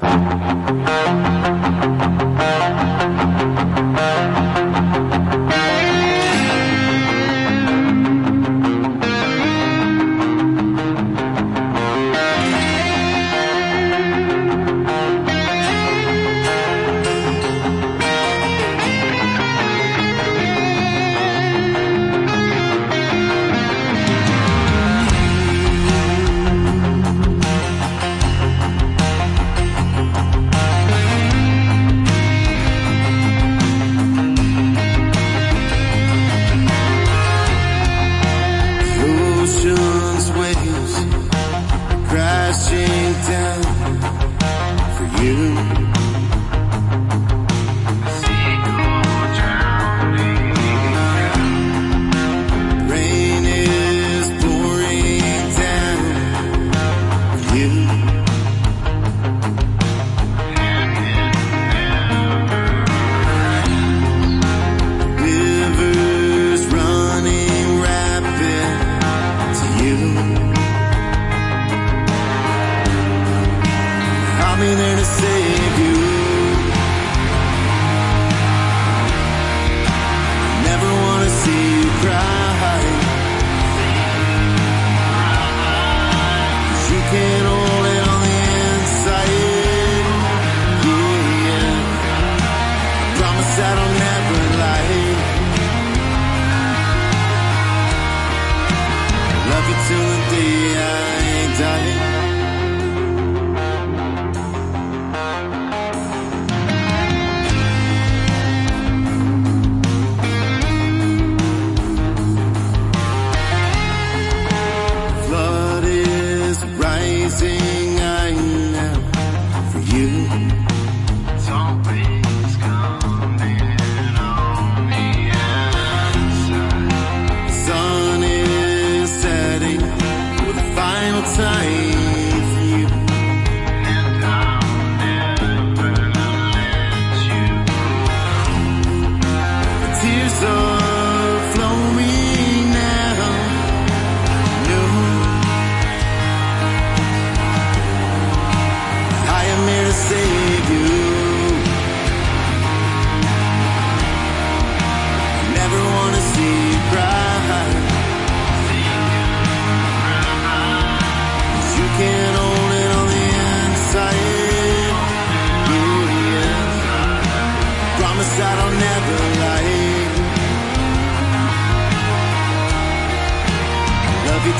Thank you. Ocean's waves crashing down for you. Be there to say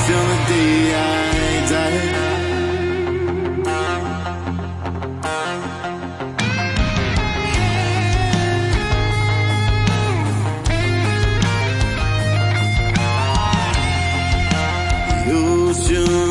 Till the day I die. You should.